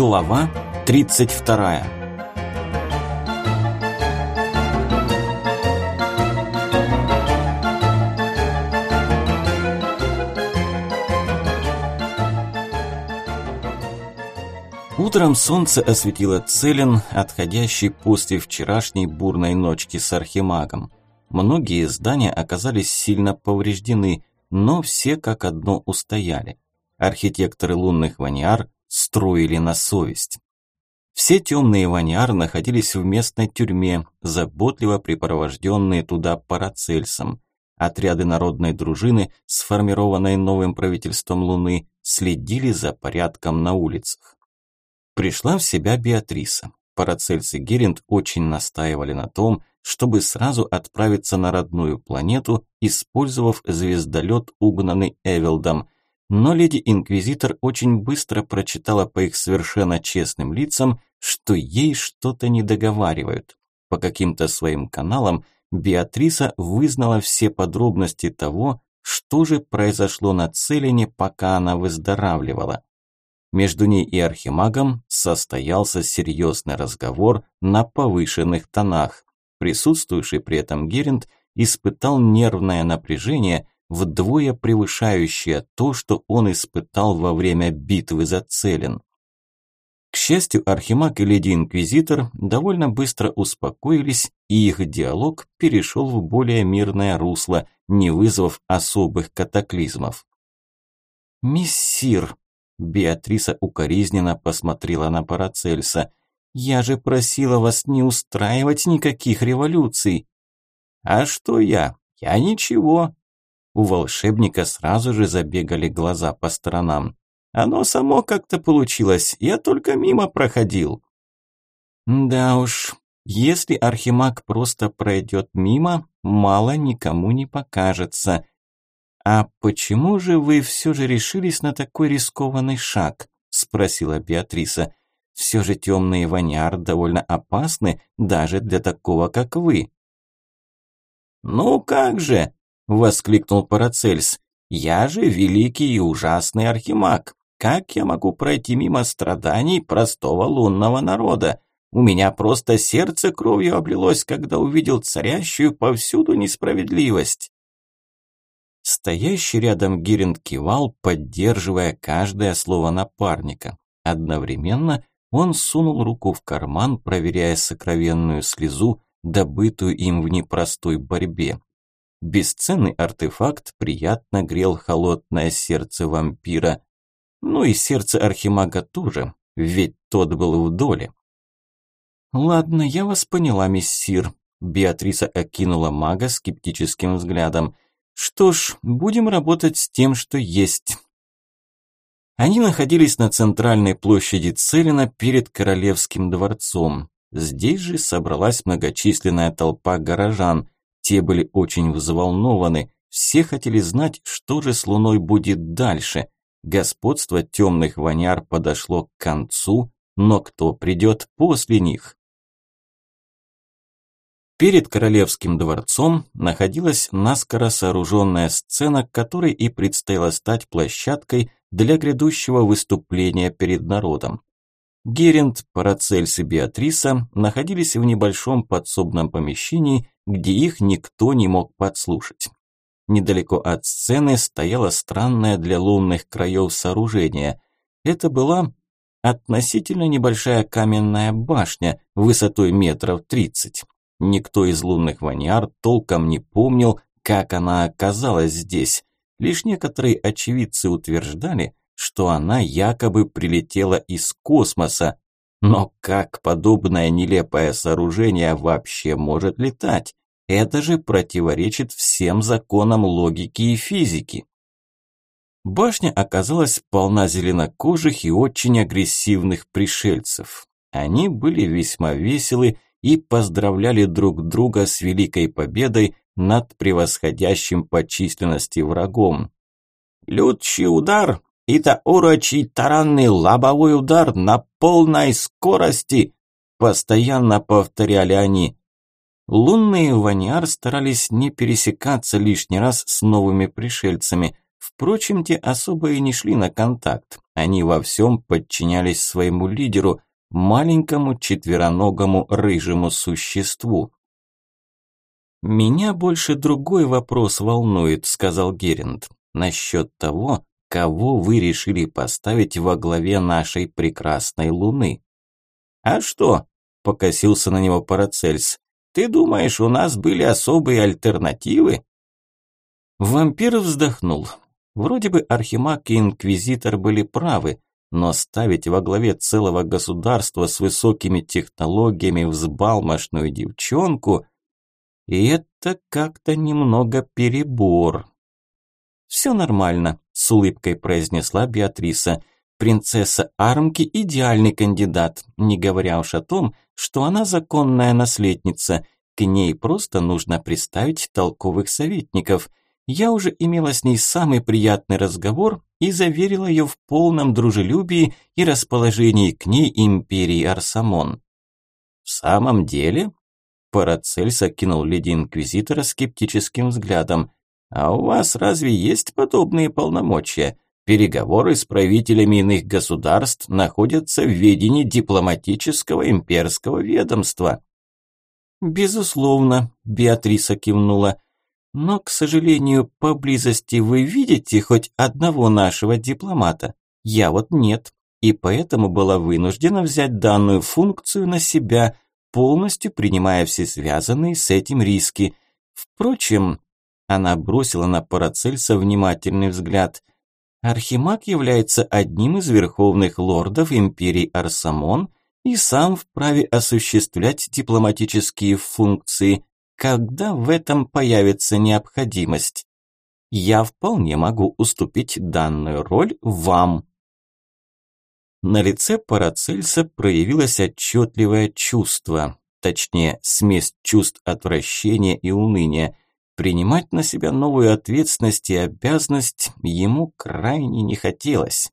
Глава 32 Утром солнце осветило Целин, отходящий после вчерашней бурной ночки с Архимагом. Многие здания оказались сильно повреждены, но все как одно устояли. Архитекторы лунных ваниар строили на совесть. Все темные ваниар находились в местной тюрьме, заботливо припровожденные туда Парацельсом. Отряды народной дружины, сформированной новым правительством Луны, следили за порядком на улицах. Пришла в себя Беатриса. Парацельс и Геринд очень настаивали на том, чтобы сразу отправиться на родную планету, использовав звездолет, угнанный Эвелдом. Но леди-инквизитор очень быстро прочитала по их совершенно честным лицам, что ей что-то не договаривают. По каким-то своим каналам Беатриса вызнала все подробности того, что же произошло на Целине, пока она выздоравливала. Между ней и архимагом состоялся серьезный разговор на повышенных тонах. Присутствующий при этом Геринд испытал нервное напряжение, вдвое превышающее то, что он испытал во время битвы за Целин. К счастью, Архимаг и Леди-Инквизитор довольно быстро успокоились, и их диалог перешел в более мирное русло, не вызвав особых катаклизмов. «Мессир», – Беатриса укоризненно посмотрела на Парацельса, я же просила вас не устраивать никаких революций. А что я? Я ничего. У волшебника сразу же забегали глаза по сторонам. Оно само как-то получилось, я только мимо проходил. Да уж, если архимаг просто пройдет мимо, мало никому не покажется. А почему же вы все же решились на такой рискованный шаг? Спросила Беатриса. Все же темные ваняр довольно опасны даже для такого, как вы. «Ну как же!» – воскликнул Парацельс. «Я же великий и ужасный архимаг. Как я могу пройти мимо страданий простого лунного народа? У меня просто сердце кровью облилось, когда увидел царящую повсюду несправедливость». Стоящий рядом Гиринд кивал, поддерживая каждое слово напарника. Одновременно он сунул руку в карман, проверяя сокровенную слезу, добытую им в непростой борьбе. Бесценный артефакт приятно грел холодное сердце вампира. Ну и сердце архимага тоже, ведь тот был в доле. «Ладно, я вас поняла, мессир», – Беатриса окинула мага скептическим взглядом. «Что ж, будем работать с тем, что есть. Они находились на центральной площади Целина перед Королевским дворцом. Здесь же собралась многочисленная толпа горожан. Те были очень взволнованы. Все хотели знать, что же с Луной будет дальше. Господство темных ваняр подошло к концу, но кто придет после них? Перед королевским дворцом находилась наскоро сооруженная сцена, которой и предстояло стать площадкой для грядущего выступления перед народом. Геринд, Парацельс и Беатриса находились в небольшом подсобном помещении, где их никто не мог подслушать. Недалеко от сцены стояло странное для лунных краев сооружение. Это была относительно небольшая каменная башня высотой метров тридцать. Никто из лунных ваниар толком не помнил, как она оказалась здесь. Лишь некоторые очевидцы утверждали, что она якобы прилетела из космоса. Но как подобное нелепое сооружение вообще может летать? Это же противоречит всем законам логики и физики. Башня оказалась полна зеленокожих и очень агрессивных пришельцев. Они были весьма веселы и поздравляли друг друга с великой победой над превосходящим по численности врагом. «Лютчий удар – это урочий таранный лобовой удар на полной скорости!» – постоянно повторяли они. Лунные ваниар старались не пересекаться лишний раз с новыми пришельцами. Впрочем, те особо и не шли на контакт. Они во всем подчинялись своему лидеру, маленькому четвероногому рыжему существу. «Меня больше другой вопрос волнует», – сказал Геринд, – «насчет того, кого вы решили поставить во главе нашей прекрасной Луны». «А что?» – покосился на него Парацельс. «Ты думаешь, у нас были особые альтернативы?» Вампир вздохнул. Вроде бы Архимаг и Инквизитор были правы, но ставить во главе целого государства с высокими технологиями взбалмошную девчонку – это как-то немного перебор. «Все нормально», – с улыбкой произнесла Беатриса. «Принцесса Армки – идеальный кандидат, не говоря уж о том, что она законная наследница. К ней просто нужно представить толковых советников. Я уже имела с ней самый приятный разговор и заверила ее в полном дружелюбии и расположении к ней империи Арсамон. «В самом деле?» Парацельс окинул леди Инквизитора скептическим взглядом. «А у вас разве есть подобные полномочия? Переговоры с правителями иных государств находятся в ведении дипломатического имперского ведомства». «Безусловно», – Беатриса кивнула. «Но, к сожалению, поблизости вы видите хоть одного нашего дипломата? Я вот нет, и поэтому была вынуждена взять данную функцию на себя, полностью принимая все связанные с этим риски. Впрочем, она бросила на Парацельса внимательный взгляд. Архимаг является одним из верховных лордов империи Арсамон и сам вправе осуществлять дипломатические функции, когда в этом появится необходимость. Я вполне могу уступить данную роль вам. На лице Парацельса проявилось отчетливое чувство, точнее, смесь чувств отвращения и уныния. Принимать на себя новую ответственность и обязанность ему крайне не хотелось.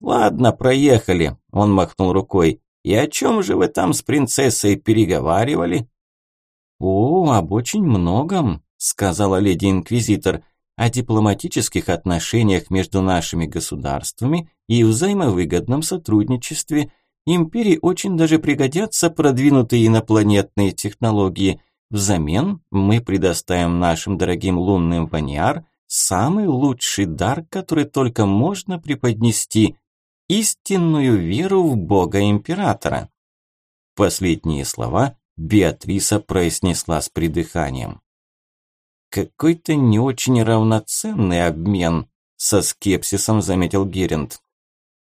«Ладно, проехали», – он махнул рукой. «И о чем же вы там с принцессой переговаривали?» «О, об очень многом», – сказала леди-инквизитор, – «о дипломатических отношениях между нашими государствами и взаимовыгодном сотрудничестве. Империи очень даже пригодятся продвинутые инопланетные технологии – Взамен мы предоставим нашим дорогим лунным ваниар самый лучший дар, который только можно преподнести – истинную веру в Бога Императора. Последние слова Беатриса произнесла с придыханием. «Какой-то не очень равноценный обмен», – со скепсисом заметил Геринд.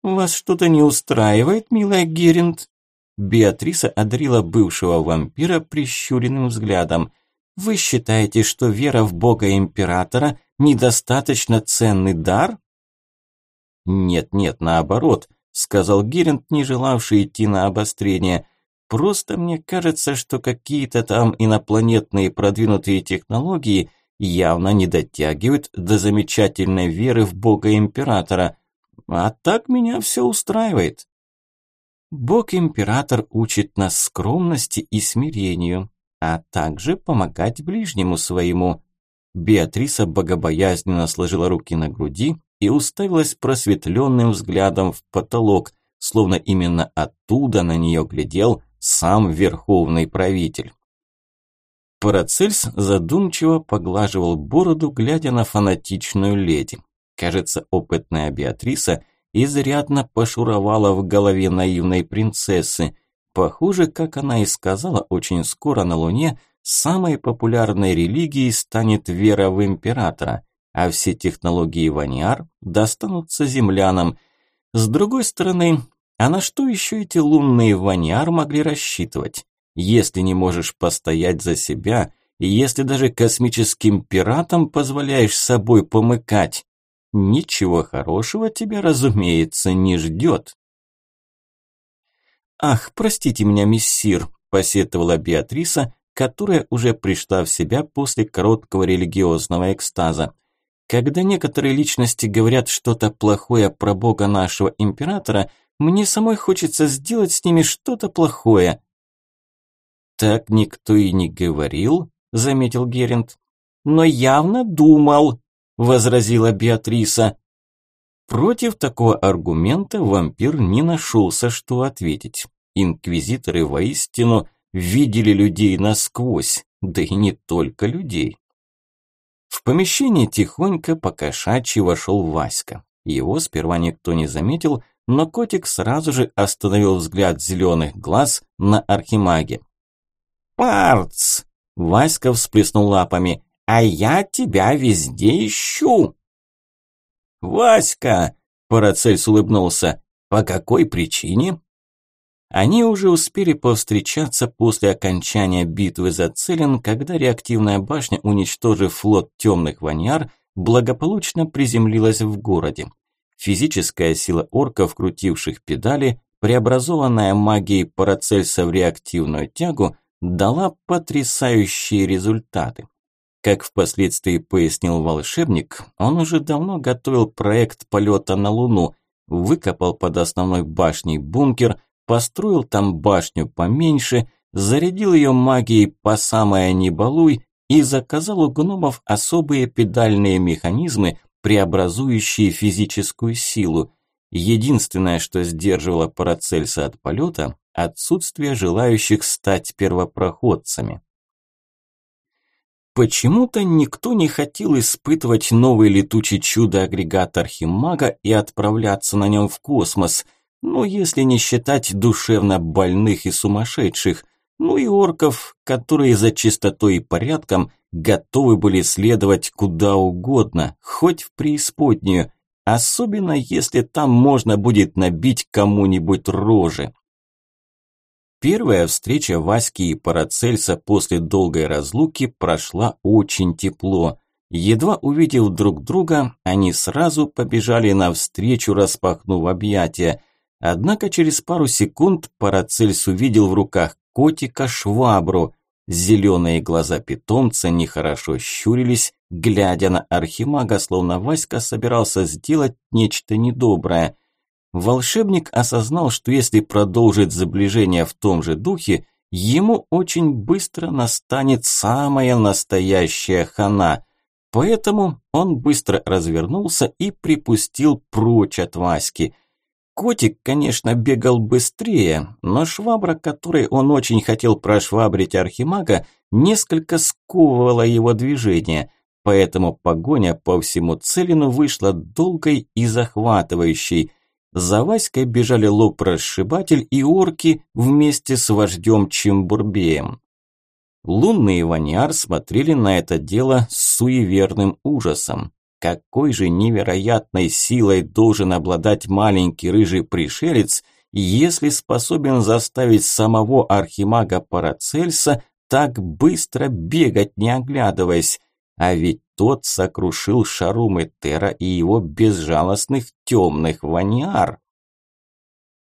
«Вас что-то не устраивает, милая Геринд?» Беатриса одарила бывшего вампира прищуренным взглядом. «Вы считаете, что вера в бога императора – недостаточно ценный дар?» «Нет-нет, наоборот», – сказал Геринд, не желавший идти на обострение. «Просто мне кажется, что какие-то там инопланетные продвинутые технологии явно не дотягивают до замечательной веры в бога императора. А так меня все устраивает». Бог-император учит нас скромности и смирению, а также помогать ближнему своему. Беатриса богобоязненно сложила руки на груди и уставилась просветленным взглядом в потолок, словно именно оттуда на нее глядел сам верховный правитель. Парацельс задумчиво поглаживал бороду, глядя на фанатичную леди. Кажется, опытная Беатриса – изрядно пошуровала в голове наивной принцессы. Похоже, как она и сказала, очень скоро на Луне самой популярной религией станет вера в императора, а все технологии Ваниар достанутся землянам. С другой стороны, а на что еще эти лунные Ваниар могли рассчитывать? Если не можешь постоять за себя, и если даже космическим пиратам позволяешь собой помыкать, Ничего хорошего тебя, разумеется, не ждет. «Ах, простите меня, миссир», – посетовала Беатриса, которая уже пришла в себя после короткого религиозного экстаза. «Когда некоторые личности говорят что-то плохое про бога нашего императора, мне самой хочется сделать с ними что-то плохое». «Так никто и не говорил», – заметил Геринд. «Но явно думал», возразила Беатриса. Против такого аргумента вампир не нашелся, что ответить. Инквизиторы воистину видели людей насквозь, да и не только людей. В помещение тихонько по кошачьи вошел Васька. Его сперва никто не заметил, но котик сразу же остановил взгляд зеленых глаз на архимаге. «Парц!» – Васька всплеснул лапами. «А я тебя везде ищу!» «Васька!» – Парацельс улыбнулся. «По какой причине?» Они уже успели повстречаться после окончания битвы за Целин, когда реактивная башня, уничтожив флот темных ваньяр, благополучно приземлилась в городе. Физическая сила орков, крутивших педали, преобразованная магией Парацельса в реактивную тягу, дала потрясающие результаты. Как впоследствии пояснил волшебник, он уже давно готовил проект полета на Луну, выкопал под основной башней бункер, построил там башню поменьше, зарядил ее магией по самое не балуй и заказал у гномов особые педальные механизмы, преобразующие физическую силу. Единственное, что сдерживало Парацельса от полета – отсутствие желающих стать первопроходцами. Почему-то никто не хотел испытывать новый летучий чудо-агрегат Архимага и отправляться на нем в космос, ну если не считать душевно больных и сумасшедших, ну и орков, которые за чистотой и порядком готовы были следовать куда угодно, хоть в преисподнюю, особенно если там можно будет набить кому-нибудь рожи. Первая встреча Васьки и Парацельса после долгой разлуки прошла очень тепло. Едва увидев друг друга, они сразу побежали навстречу, распахнув объятия. Однако через пару секунд Парацельс увидел в руках котика швабру. Зеленые глаза питомца нехорошо щурились, глядя на архимага, словно Васька собирался сделать нечто недоброе – волшебник осознал, что если продолжить заближение в том же духе, ему очень быстро настанет самая настоящая хана. Поэтому он быстро развернулся и припустил прочь от Васьки. Котик, конечно, бегал быстрее, но швабра, которой он очень хотел прошвабрить архимага, несколько сковывала его движение, поэтому погоня по всему Целину вышла долгой и захватывающей. За Васькой бежали лоб-расшибатель и орки вместе с вождем Чимбурбеем. Лунный и Ваниар смотрели на это дело с суеверным ужасом. Какой же невероятной силой должен обладать маленький рыжий пришелец, если способен заставить самого архимага Парацельса так быстро бегать, не оглядываясь? А ведь тот сокрушил Шарум Этера и его безжалостных темных ваниар.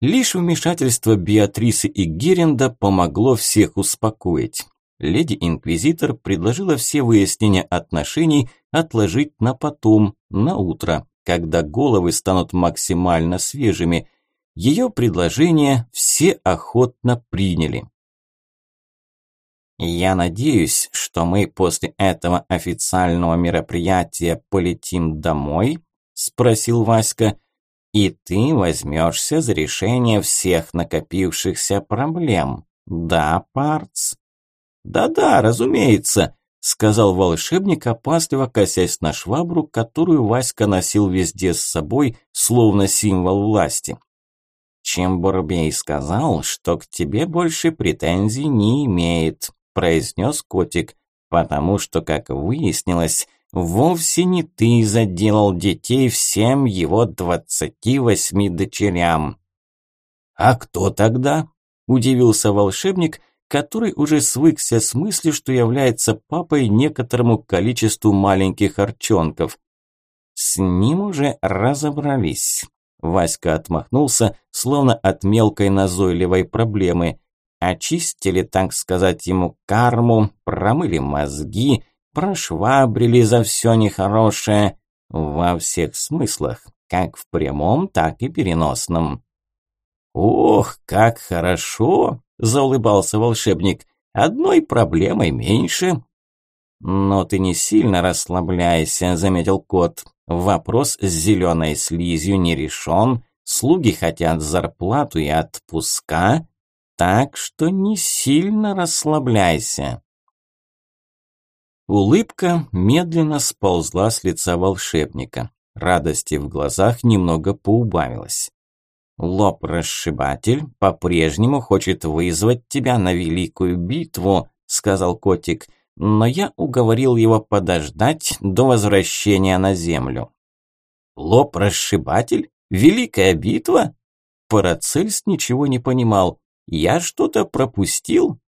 Лишь вмешательство Беатрисы и Геренда помогло всех успокоить. Леди-инквизитор предложила все выяснения отношений отложить на потом, на утро, когда головы станут максимально свежими. Ее предложение все охотно приняли. Я надеюсь, что мы после этого официального мероприятия полетим домой, спросил Васька. И ты возьмешься за решение всех накопившихся проблем. Да, Парц? Да-да, разумеется, сказал волшебник, опасливо косясь на швабру, которую Васька носил везде с собой, словно символ власти. Чем Бурбей сказал, что к тебе больше претензий не имеет произнес котик, потому что, как выяснилось, вовсе не ты заделал детей всем его двадцати восьми дочерям. А кто тогда? Удивился волшебник, который уже свыкся с мыслью, что является папой некоторому количеству маленьких арчонков. С ним уже разобрались. Васька отмахнулся, словно от мелкой назойливой проблемы. Очистили, так сказать, ему карму, промыли мозги, прошвабрили за все нехорошее. Во всех смыслах, как в прямом, так и переносном. «Ох, как хорошо!» – заулыбался волшебник. «Одной проблемой меньше». Но ты не сильно расслабляйся, заметил кот. Вопрос с зеленой слизью не решен, слуги хотят зарплату и отпуска, так что не сильно расслабляйся. Улыбка медленно сползла с лица волшебника. Радости в глазах немного поубавилось. «Лоб-расшибатель по-прежнему хочет вызвать тебя на великую битву», – сказал котик, но я уговорил его подождать до возвращения на землю. «Лоб-расшибатель? Великая битва?» Парацельс ничего не понимал. «Я что-то пропустил?»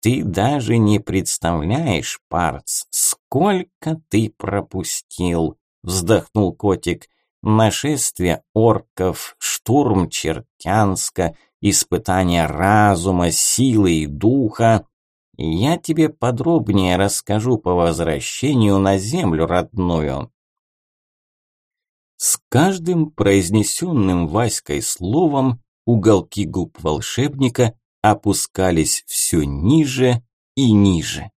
«Ты даже не представляешь, Парц, сколько ты пропустил!» – вздохнул котик. «Нашествие орков, штурм Чертянска, испытание разума, силы и духа. Я тебе подробнее расскажу по возвращению на землю родную. С каждым произнесенным Васькой словом уголки губ волшебника опускались все ниже и ниже.